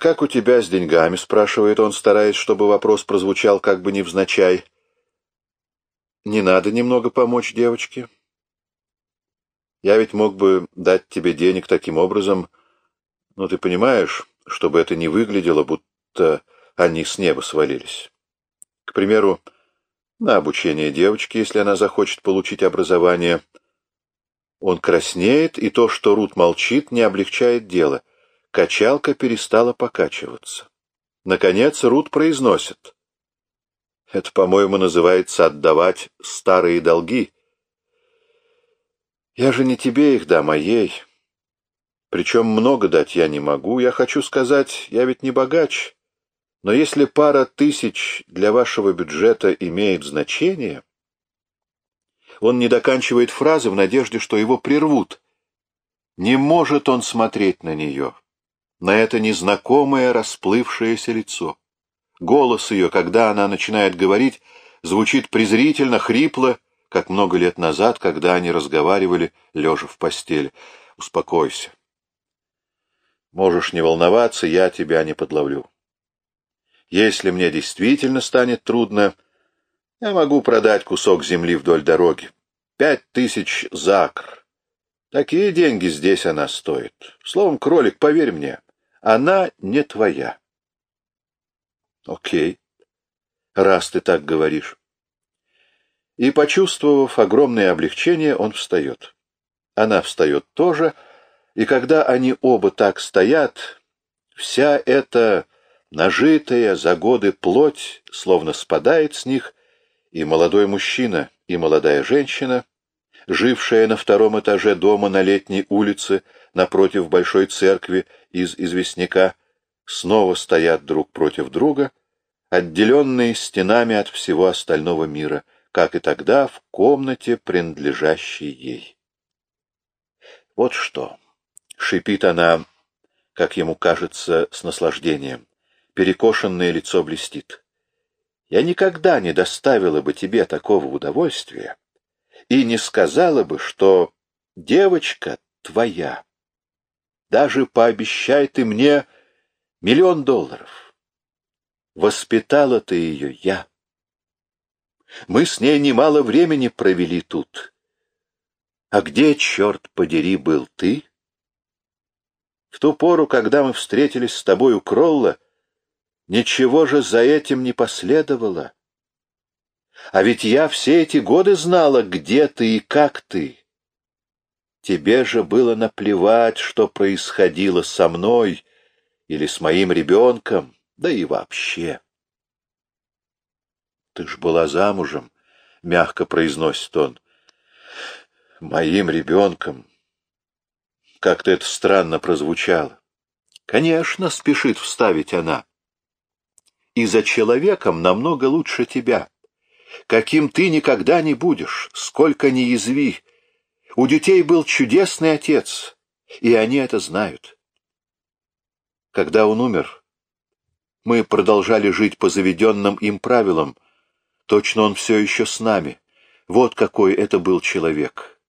как у тебя с деньгами?» — спрашивает он, стараясь, чтобы вопрос прозвучал как бы невзначай. «Не надо немного помочь девочке. Я ведь мог бы дать тебе денег таким образом, но ты понимаешь, чтобы это не выглядело, будто они с неба свалились. К примеру, на обучение девочки, если она захочет получить образование. Он краснеет, и то, что Рут молчит, не облегчает дело. Качалка перестала покачиваться. Наконец Рут произносит. Это, по-моему, называется отдавать старые долги. Я же не тебе их дам, а ей. Причем много дать я не могу. Я хочу сказать, я ведь не богач. Но если пара тысяч для вашего бюджета имеет значение... Он не доканчивает фразы в надежде, что его прервут. Не может он смотреть на нее, на это незнакомое расплывшееся лицо. Голос ее, когда она начинает говорить, звучит презрительно, хрипло, как много лет назад, когда они разговаривали, лежа в постели. Успокойся. Можешь не волноваться, я тебя не подловлю. Если мне действительно станет трудно, я могу продать кусок земли вдоль дороги. Пять тысяч закр. Такие деньги здесь она стоит. Словом, кролик, поверь мне, она не твоя. Окей, раз ты так говоришь. И, почувствовав огромное облегчение, он встает. Она встает тоже, и когда они оба так стоят, вся эта Нажитая за годы плоть словно спадает с них, и молодой мужчина, и молодая женщина, жившая на втором этаже дома на летней улице напротив большой церкви из известняка, снова стоят друг против друга, отделенные стенами от всего остального мира, как и тогда в комнате, принадлежащей ей. Вот что, шипит она, как ему кажется, с наслаждением перекошенное лицо блестит. Я никогда не доставила бы тебе такого удовольствия и не сказала бы, что девочка твоя. Даже пообещай ты мне миллион долларов. Воспитала ты ее я. Мы с ней немало времени провели тут. А где, черт подери, был ты? В ту пору, когда мы встретились с тобой у Кролла, Ничего же за этим не последовало. А ведь я все эти годы знала, где ты и как ты. Тебе же было наплевать, что происходило со мной или с моим ребенком, да и вообще. Ты ж была замужем, — мягко произносит он. Моим ребенком. Как-то это странно прозвучало. Конечно, спешит вставить она и за человеком намного лучше тебя. Каким ты никогда не будешь, сколько ни язви. У детей был чудесный отец, и они это знают. Когда он умер, мы продолжали жить по заведенным им правилам. Точно он все еще с нами. Вот какой это был человек.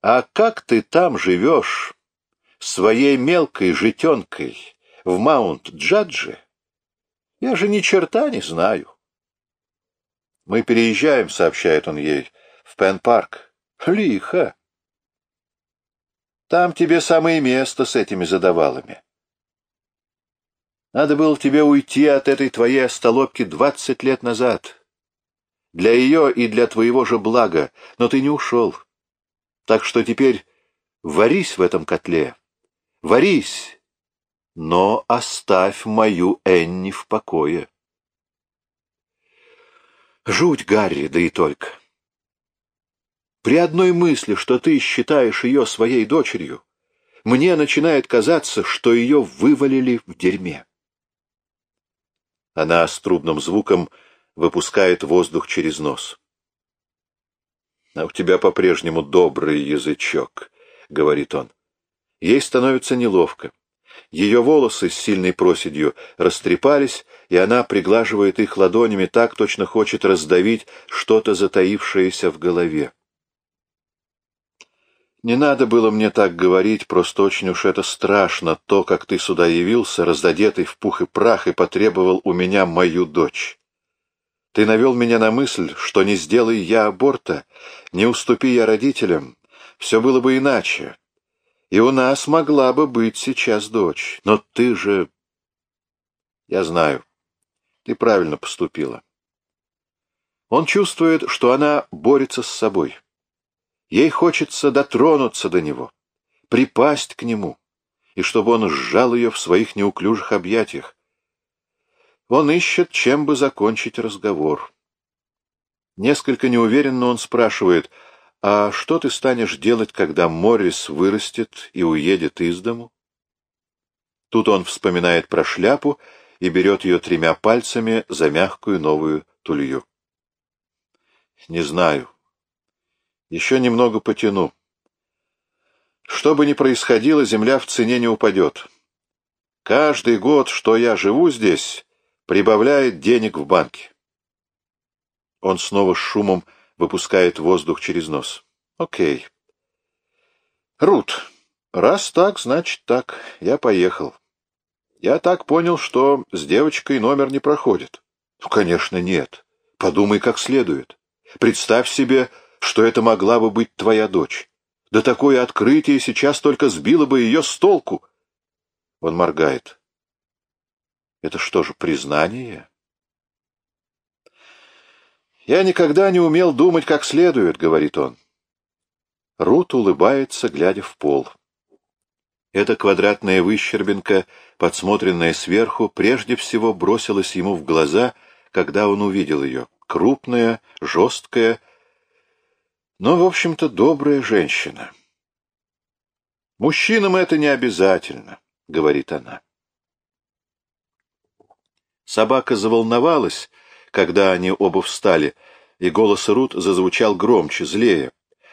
А как ты там живешь, своей мелкой житенкой, в Маунт-Джадже? Я же ни черта не знаю. Мы переезжаем, сообщает он ей, в Пен-парк. Лихо. Там тебе самое место с этими задавалами. Надо было тебе уйти от этой твоей остолопки двадцать лет назад. Для ее и для твоего же блага, но ты не ушел. Так что теперь варись в этом котле. Варись, но оставь мою Энни в покое. Жуть, Гарри, да и только. При одной мысли, что ты считаешь ее своей дочерью, мне начинает казаться, что ее вывалили в дерьме. Она с трудным звуком выпускает воздух через нос. — А у тебя по-прежнему добрый язычок, — говорит он. Ей становится неловко. Ее волосы с сильной проседью растрепались, и она приглаживает их ладонями так, точно хочет раздавить что-то затаившееся в голове. Не надо было мне так говорить, просто очень уж это страшно, то, как ты сюда явился, раздодетый в пух и прах, и потребовал у меня мою дочь. Ты навел меня на мысль, что не сделай я аборта, не уступи я родителям, все было бы иначе. И у нас могла бы быть сейчас дочь. Но ты же... Я знаю, ты правильно поступила. Он чувствует, что она борется с собой. Ей хочется дотронуться до него, припасть к нему, и чтобы он сжал ее в своих неуклюжих объятиях. Он ищет, чем бы закончить разговор. Несколько неуверенно он спрашивает, «А что ты станешь делать, когда Моррис вырастет и уедет из дому?» Тут он вспоминает про шляпу и берет ее тремя пальцами за мягкую новую тулью. «Не знаю. Еще немного потяну. Что бы ни происходило, земля в цене не упадет. Каждый год, что я живу здесь, прибавляет денег в банке. Он снова с шумом выпускает воздух через нос. Окей. Рут, раз так, значит так. Я поехал. Я так понял, что с девочкой номер не проходит. Ну, конечно, нет. Подумай как следует. Представь себе, что это могла бы быть твоя дочь. Да такое открытие сейчас только сбило бы ее с толку. Он моргает. Это что же, признание? «Я никогда не умел думать как следует», — говорит он. Рут улыбается, глядя в пол. Эта квадратная выщербинка, подсмотренная сверху, прежде всего бросилась ему в глаза, когда он увидел ее. Крупная, жесткая, но, в общем-то, добрая женщина. «Мужчинам это не обязательно», — говорит она. Собака заволновалась, когда они оба встали, и голос Рут зазвучал громче, злее.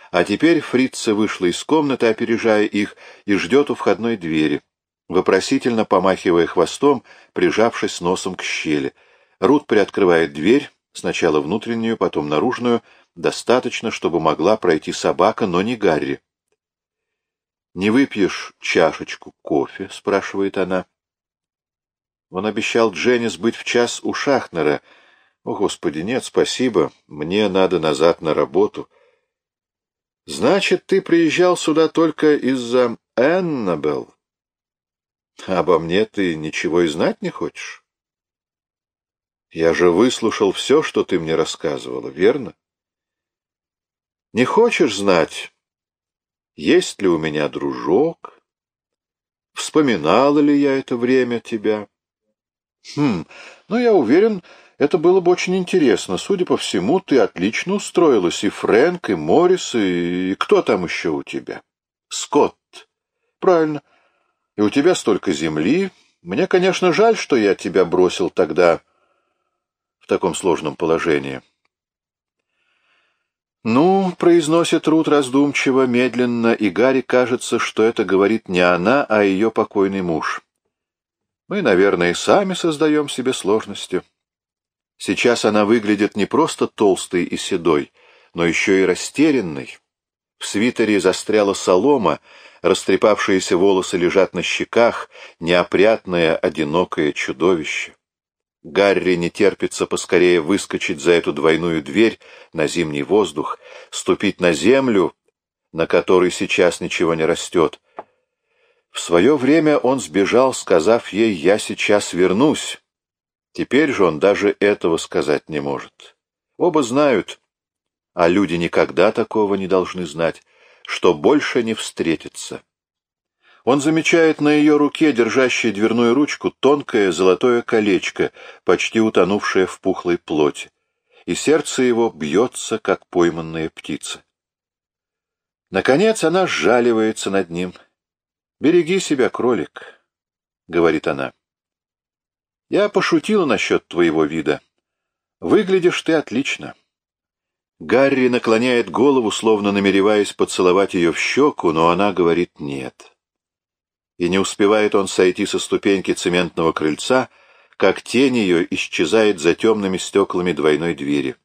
А теперь фрица вышла из комнаты, опережая их, и ждет у входной двери, вопросительно помахивая хвостом, прижавшись носом к щели. Рут приоткрывает дверь, сначала внутреннюю, потом наружную, достаточно, чтобы могла пройти собака, но не Гарри. «Не выпьешь чашечку кофе?» — спрашивает она. Он обещал Дженнис быть в час у Шахнера. О, Господи, нет, спасибо. Мне надо назад на работу. Значит, ты приезжал сюда только из-за Эннабелл? Обо мне ты ничего и знать не хочешь? Я же выслушал все, что ты мне рассказывала, верно? Не хочешь знать, есть ли у меня дружок? Вспоминала ли я это время тебя? Хм, ну, я уверен, это было бы очень интересно. Судя по всему, ты отлично устроилась. И Фрэнк, и Моррис, и, и кто там еще у тебя? Скотт. Правильно. И у тебя столько земли. Мне, конечно, жаль, что я тебя бросил тогда в таком сложном положении. «Ну», — произносит Рут раздумчиво, медленно, и Гарри кажется, что это говорит не она, а ее покойный муж. Мы, наверное, сами создаем себе сложности. Сейчас она выглядит не просто толстой и седой, но еще и растерянной. В свитере застряла солома, растрепавшиеся волосы лежат на щеках, неопрятное, одинокое чудовище. Гарри не терпится поскорее выскочить за эту двойную дверь на зимний воздух, ступить на землю, на которой сейчас ничего не растет, в свое время он сбежал, сказав ей «я сейчас вернусь». Теперь же он даже этого сказать не может. Оба знают, а люди никогда такого не должны знать, что больше не встретятся. Он замечает на ее руке, держащей дверную ручку, тонкое золотое колечко, почти утонувшее в пухлой плоти, и сердце его бьется, как пойманная птица. Наконец она сжаливается над ним — «Береги себя, кролик», — говорит она. «Я пошутила насчет твоего вида. Выглядишь ты отлично». Гарри наклоняет голову, словно намереваясь поцеловать ее в щеку, но она говорит «нет». И не успевает он сойти со ступеньки цементного крыльца, как тень ее исчезает за темными стеклами двойной двери.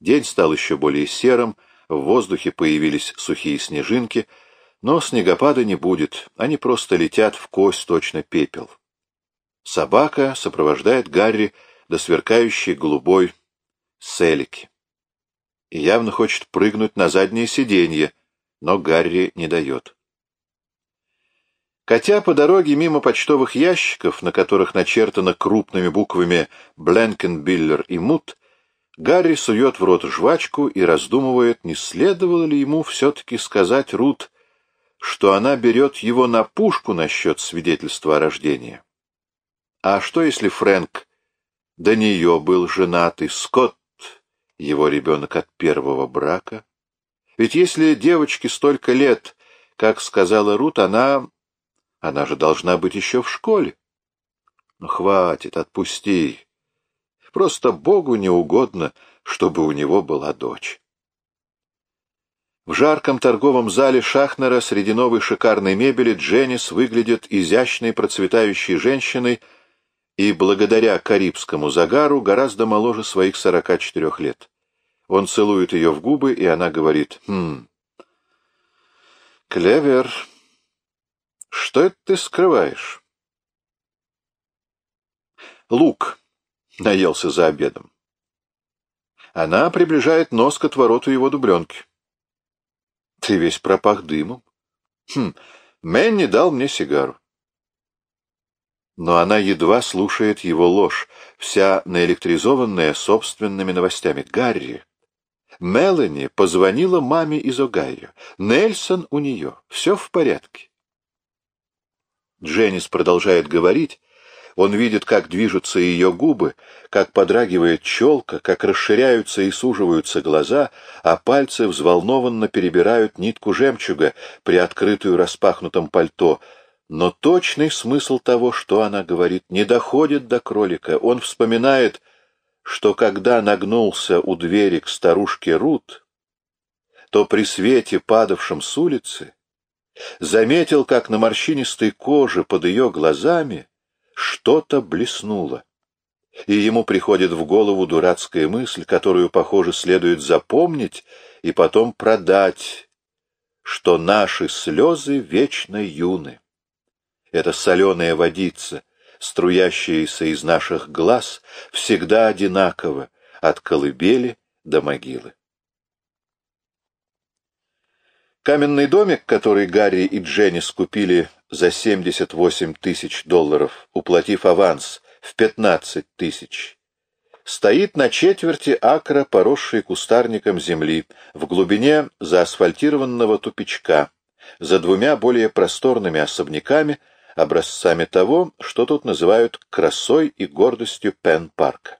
День стал еще более серым, в воздухе появились сухие снежинки — Но снегопада не будет, они просто летят в кость точно пепел. Собака сопровождает Гарри до сверкающей голубой селики. И явно хочет прыгнуть на заднее сиденье, но Гарри не дает. Хотя по дороге мимо почтовых ящиков, на которых начертано крупными буквами «Бленкенбиллер» и «Мут», Гарри сует в рот жвачку и раздумывает, не следовало ли ему все-таки сказать Рут, что она берет его на пушку насчет свидетельства о рождении. А что, если Фрэнк до нее был женат, и Скотт — его ребенок от первого брака? Ведь если девочке столько лет, как сказала Рут, она... Она же должна быть еще в школе. Ну, хватит, отпусти. Просто Богу не угодно, чтобы у него была дочь. В жарком торговом зале Шахнера среди новой шикарной мебели Дженнис выглядит изящной процветающей женщиной и, благодаря карибскому загару, гораздо моложе своих 44 лет. Он целует ее в губы, и она говорит «Хм, Клевер, что это ты скрываешь?» Лук наелся за обедом. Она приближает нос к отвороту его дубленки. Ты весь пропах дымом. Хм, Мэнни дал мне сигару. Но она едва слушает его ложь, вся наэлектризованная собственными новостями. Гарри. Мелани позвонила маме из Огайо. Нельсон у нее. Все в порядке. Дженнис продолжает говорить, он видит, как движутся ее губы, как подрагивает челка, как расширяются и суживаются глаза, а пальцы взволнованно перебирают нитку жемчуга, приоткрытую распахнутым пальто. Но точный смысл того, что она говорит, не доходит до кролика. Он вспоминает, что когда нагнулся у двери к старушке Рут, то при свете, падавшем с улицы, заметил, как на морщинистой коже под ее глазами что-то блеснуло. И ему приходит в голову дурацкая мысль, которую, похоже, следует запомнить и потом продать, что наши слезы вечно юны. Это соленая водица, струящаяся из наших глаз, всегда одинаково, от колыбели до могилы. Каменный домик, который Гарри и Дженни скупили за 78 тысяч долларов, уплатив аванс в 15 тысяч, стоит на четверти акра, поросшей кустарником земли, в глубине заасфальтированного тупичка, за двумя более просторными особняками, образцами того, что тут называют красой и гордостью Пен-парка.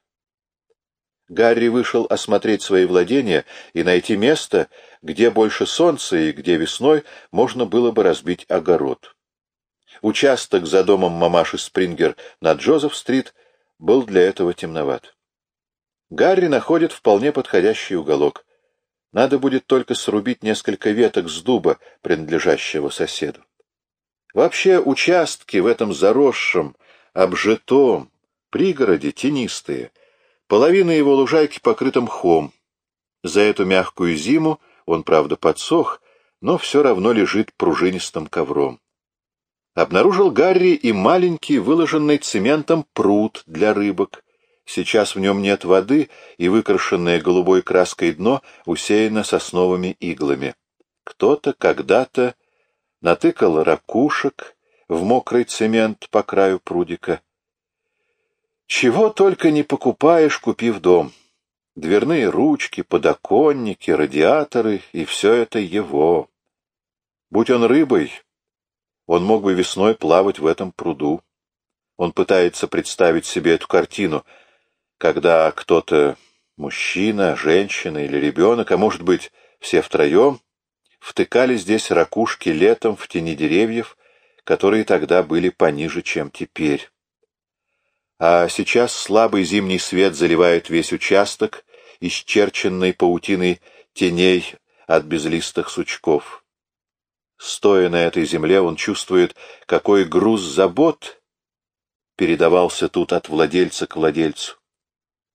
Гарри вышел осмотреть свои владения и найти место, где больше солнца и где весной можно было бы разбить огород. Участок за домом мамаши Спрингер на Джозеф-стрит был для этого темноват. Гарри находит вполне подходящий уголок. Надо будет только срубить несколько веток с дуба, принадлежащего соседу. Вообще участки в этом заросшем, обжитом пригороде тенистые. Половина его лужайки покрыта мхом. За эту мягкую зиму он, правда, подсох, но все равно лежит пружинистым ковром обнаружил Гарри и маленький, выложенный цементом пруд для рыбок. Сейчас в нем нет воды, и выкрашенное голубой краской дно усеяно сосновыми иглами. Кто-то когда-то натыкал ракушек в мокрый цемент по краю прудика. Чего только не покупаешь, купив дом. Дверные ручки, подоконники, радиаторы, и все это его. Будь он рыбой, он мог бы весной плавать в этом пруду. Он пытается представить себе эту картину, когда кто-то, мужчина, женщина или ребенок, а может быть все втроем, втыкали здесь ракушки летом в тени деревьев, которые тогда были пониже, чем теперь. А сейчас слабый зимний свет заливает весь участок, исчерченный паутиной теней от безлистых сучков. Стоя на этой земле, он чувствует, какой груз забот передавался тут от владельца к владельцу.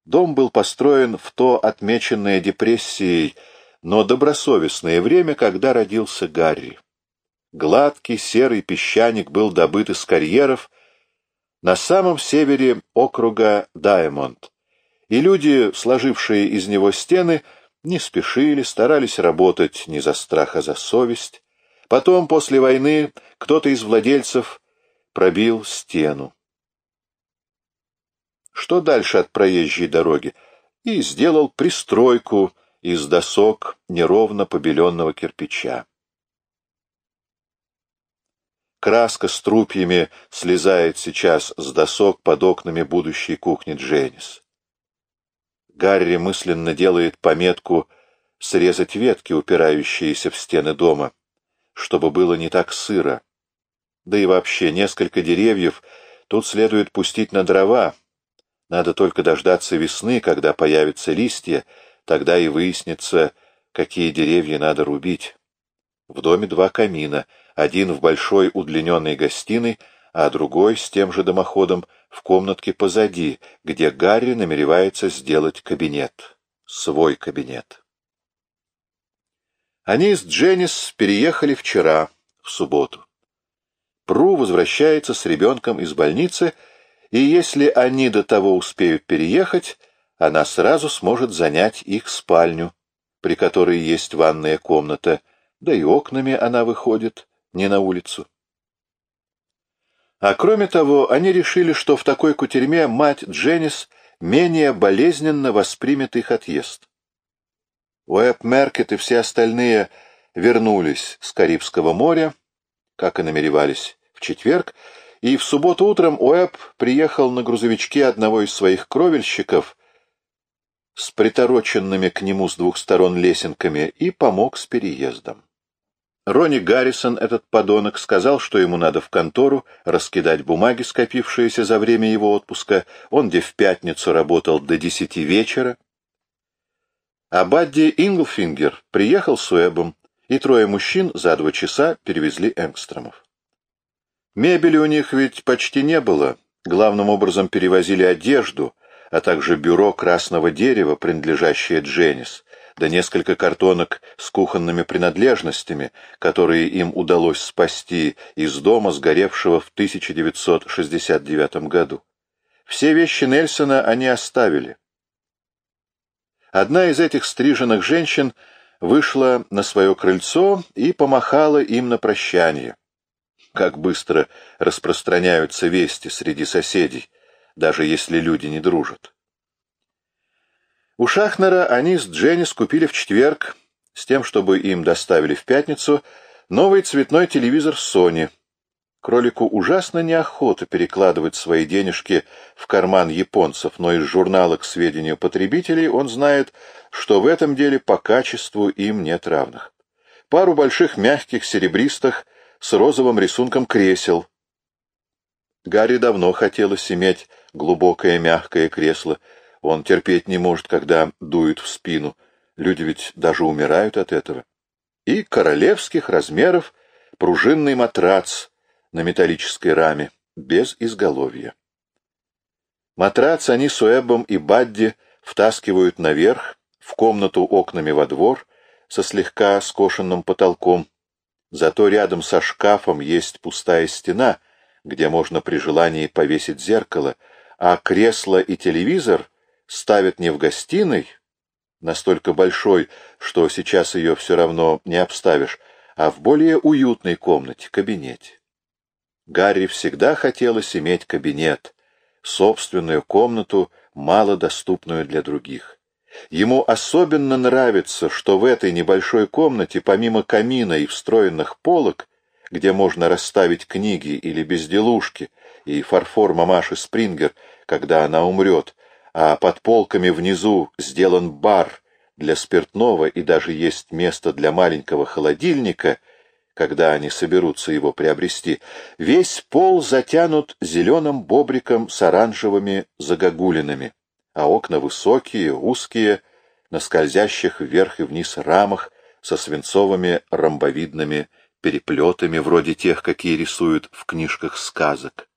Дом был построен в то отмеченное депрессией, но добросовестное время, когда родился Гарри. Гладкий серый песчаник был добыт из карьеров на самом севере округа Даймонд, и люди, сложившие из него стены, не спешили, старались работать не за страх, а за совесть. Потом, после войны, кто-то из владельцев пробил стену. Что дальше от проезжей дороги? И сделал пристройку из досок неровно побеленного кирпича. Краска с трупьями слезает сейчас с досок под окнами будущей кухни Дженнис. Гарри мысленно делает пометку срезать ветки, упирающиеся в стены дома, чтобы было не так сыро. Да и вообще, несколько деревьев тут следует пустить на дрова. Надо только дождаться весны, когда появятся листья, тогда и выяснится, какие деревья надо рубить. В доме два камина, один в большой удлиненной гостиной, а другой с тем же дымоходом в комнатке позади, где Гарри намеревается сделать кабинет. Свой кабинет. Они с Дженнис переехали вчера, в субботу. Пру возвращается с ребенком из больницы, и если они до того успеют переехать, она сразу сможет занять их спальню, при которой есть ванная комната, да и окнами она выходит, не на улицу. А кроме того, они решили, что в такой кутерьме мать Дженнис менее болезненно воспримет их отъезд. Уэб Меркет и все остальные вернулись с Карибского моря, как и намеревались, в четверг, и в субботу утром Уэб приехал на грузовичке одного из своих кровельщиков с притороченными к нему с двух сторон лесенками и помог с переездом. Ронни Гаррисон, этот подонок, сказал, что ему надо в контору раскидать бумаги, скопившиеся за время его отпуска. Он где в пятницу работал до десяти вечера. А Бадди Инглфингер приехал с Уэбом, и трое мужчин за два часа перевезли Энгстромов. Мебели у них ведь почти не было. Главным образом перевозили одежду, а также бюро красного дерева, принадлежащее Дженнис, да несколько картонок с кухонными принадлежностями, которые им удалось спасти из дома, сгоревшего в 1969 году. Все вещи Нельсона они оставили. Одна из этих стриженных женщин вышла на свое крыльцо и помахала им на прощание. Как быстро распространяются вести среди соседей, даже если люди не дружат. У Шахнера они с Дженни скупили в четверг, с тем, чтобы им доставили в пятницу, новый цветной телевизор Sony. Кролику ужасно неохота перекладывать свои денежки в карман японцев, но из журнала к сведению потребителей он знает, что в этом деле по качеству им нет равных. Пару больших мягких серебристых с розовым рисунком кресел. Гарри давно хотелось иметь глубокое мягкое кресло, он терпеть не может, когда дует в спину. Люди ведь даже умирают от этого. И королевских размеров пружинный матрац на металлической раме, без изголовья. Матрац они с Уэббом и Бадди втаскивают наверх, в комнату окнами во двор, со слегка скошенным потолком. Зато рядом со шкафом есть пустая стена, где можно при желании повесить зеркало, а кресло и телевизор ставят не в гостиной, настолько большой, что сейчас ее все равно не обставишь, а в более уютной комнате, кабинете. Гарри всегда хотелось иметь кабинет, собственную комнату, малодоступную для других. Ему особенно нравится, что в этой небольшой комнате, помимо камина и встроенных полок, где можно расставить книги или безделушки, и фарфор мамаши Спрингер, когда она умрет, а под полками внизу сделан бар для спиртного и даже есть место для маленького холодильника, когда они соберутся его приобрести, весь пол затянут зеленым бобриком с оранжевыми загогулинами, а окна высокие, узкие, на скользящих вверх и вниз рамах со свинцовыми ромбовидными переплетами, вроде тех, какие рисуют в книжках сказок.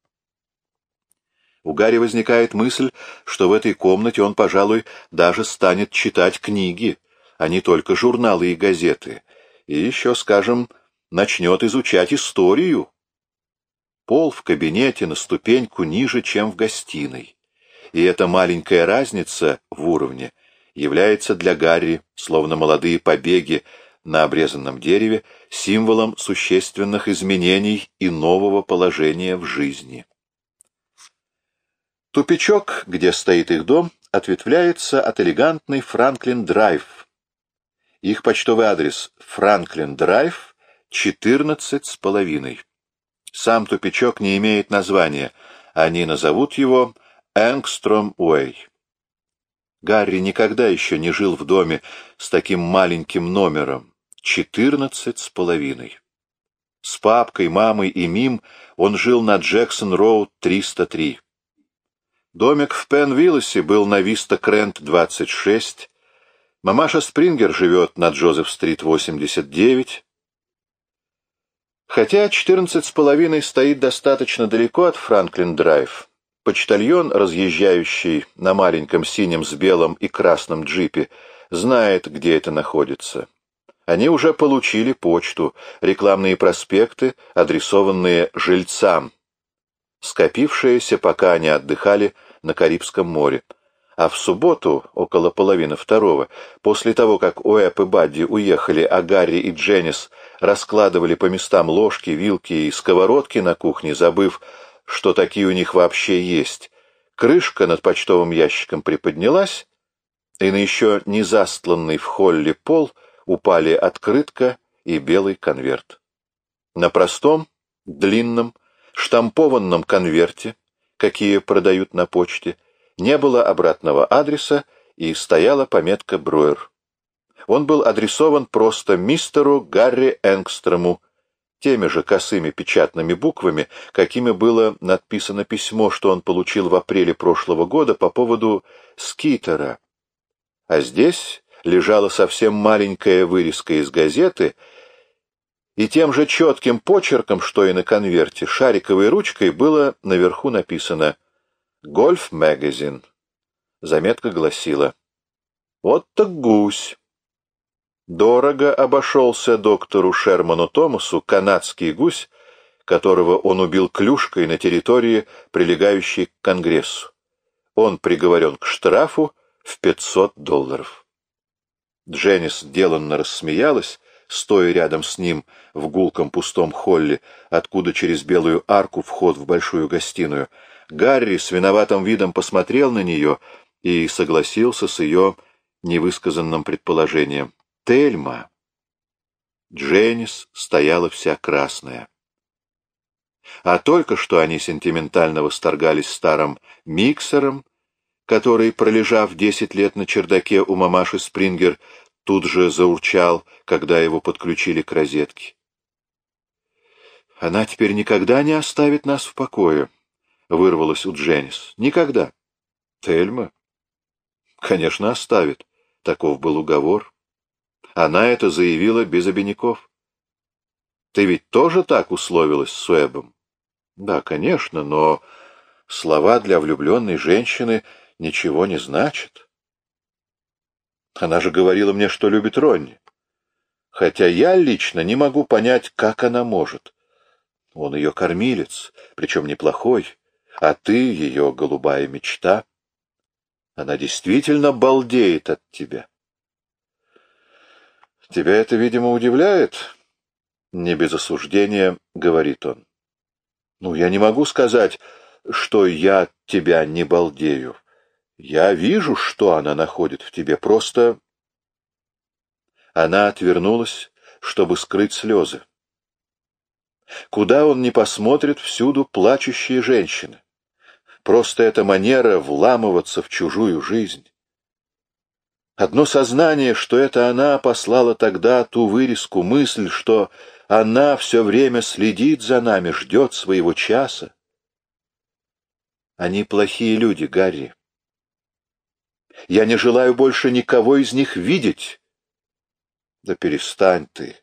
У Гарри возникает мысль, что в этой комнате он, пожалуй, даже станет читать книги, а не только журналы и газеты. И еще, скажем, начнет изучать историю. Пол в кабинете на ступеньку ниже, чем в гостиной. И эта маленькая разница в уровне является для Гарри, словно молодые побеги на обрезанном дереве, символом существенных изменений и нового положения в жизни. Тупичок, где стоит их дом, ответвляется от элегантной Франклин-Драйв. Их почтовый адрес Франклин-Драйв, 14 с половиной. Сам тупичок не имеет названия, они назовут его Энгстром-Уэй. Гарри никогда еще не жил в доме с таким маленьким номером, 14 с половиной. С папкой, мамой и Мим он жил на Джексон-Роуд 303. Домик в Пенвиллосе был на Виста-Крент 26. Мамаша Спрингер живет на Джозеф-стрит 89. Хотя 14 с половиной стоит достаточно далеко от Франклин-Драйв, почтальон, разъезжающий на маленьком синем с белым и красным джипе, знает, где это находится. Они уже получили почту, рекламные проспекты, адресованные жильцам, скопившиеся, пока они отдыхали на Карибском море. А в субботу, около половины второго, после того, как Уэп и Бадди уехали, а Гарри и Дженнис раскладывали по местам ложки, вилки и сковородки на кухне, забыв, что такие у них вообще есть, крышка над почтовым ящиком приподнялась, и на еще не застланный в холле пол упали открытка и белый конверт. На простом, длинном, штампованном конверте какие продают на почте, не было обратного адреса и стояла пометка «Бруер». Он был адресован просто мистеру Гарри Энгстрому, теми же косыми печатными буквами, какими было надписано письмо, что он получил в апреле прошлого года по поводу скитера. А здесь лежала совсем маленькая вырезка из газеты — и тем же четким почерком, что и на конверте, шариковой ручкой было наверху написано «Гольф Магазин». Заметка гласила «Вот так гусь». Дорого обошелся доктору Шерману Томасу канадский гусь, которого он убил клюшкой на территории, прилегающей к Конгрессу. Он приговорен к штрафу в 500 долларов. Дженнис деланно рассмеялась, стоя рядом с ним в гулком пустом холле, откуда через белую арку вход в большую гостиную. Гарри с виноватым видом посмотрел на нее и согласился с ее невысказанным предположением. «Тельма!» Дженнис стояла вся красная. А только что они сентиментально восторгались старым миксером, который, пролежав десять лет на чердаке у мамаши Спрингер, тут же заурчал, когда его подключили к розетке. «Она теперь никогда не оставит нас в покое», — вырвалась у Дженнис. «Никогда». «Тельма?» «Конечно, оставит. Таков был уговор. Она это заявила без обиняков. Ты ведь тоже так условилась с Уэбом?» «Да, конечно, но слова для влюбленной женщины ничего не значат». Она же говорила мне, что любит Ронни. Хотя я лично не могу понять, как она может. Он ее кормилец, причем неплохой, а ты ее голубая мечта. Она действительно балдеет от тебя. Тебя это, видимо, удивляет? Не без осуждения, говорит он. Ну, я не могу сказать, что я от тебя не балдею. Я вижу, что она находит в тебе, просто... Она отвернулась, чтобы скрыть слезы. Куда он ни посмотрит, всюду плачущие женщины. Просто эта манера вламываться в чужую жизнь. Одно сознание, что это она послала тогда ту вырезку, мысль, что она все время следит за нами, ждет своего часа. Они плохие люди, Гарри. Я не желаю больше никого из них видеть. Да перестань ты.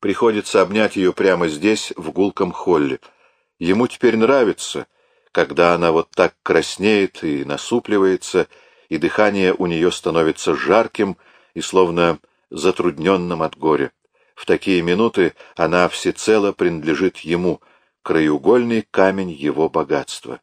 Приходится обнять ее прямо здесь, в гулком холле. Ему теперь нравится, когда она вот так краснеет и насупливается, и дыхание у нее становится жарким и словно затрудненным от горя. В такие минуты она всецело принадлежит ему, краеугольный камень его богатства.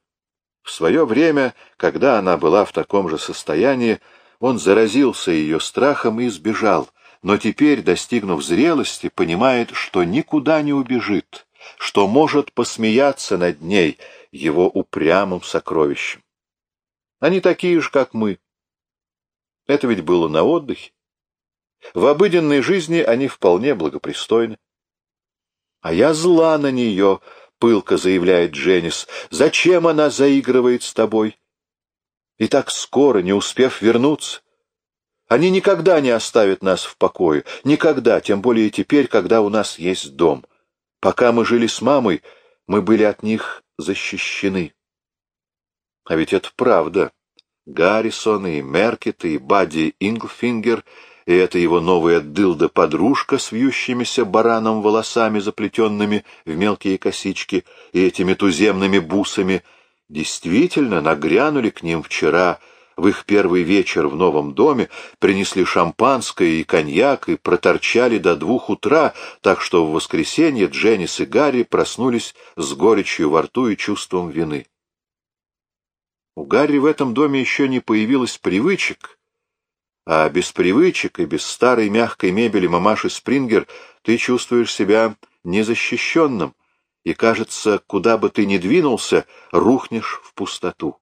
В свое время, когда она была в таком же состоянии, он заразился ее страхом и сбежал, но теперь, достигнув зрелости, понимает, что никуда не убежит, что может посмеяться над ней, его упрямым сокровищем. Они такие же, как мы. Это ведь было на отдыхе. В обыденной жизни они вполне благопристойны. А я зла на нее, — пылко заявляет Дженнис. Зачем она заигрывает с тобой? И так скоро, не успев вернуться. Они никогда не оставят нас в покое. Никогда, тем более теперь, когда у нас есть дом. Пока мы жили с мамой, мы были от них защищены. А ведь это правда. Гаррисон и Меркет и Бадди Инглфингер — и это его новая дылда-подружка с вьющимися бараном волосами, заплетенными в мелкие косички, и этими туземными бусами, действительно нагрянули к ним вчера, в их первый вечер в новом доме, принесли шампанское и коньяк и проторчали до двух утра, так что в воскресенье Дженнис и Гарри проснулись с горечью во рту и чувством вины. У Гарри в этом доме еще не появилось привычек, а без привычек и без старой мягкой мебели мамаши Спрингер ты чувствуешь себя незащищенным, и, кажется, куда бы ты ни двинулся, рухнешь в пустоту.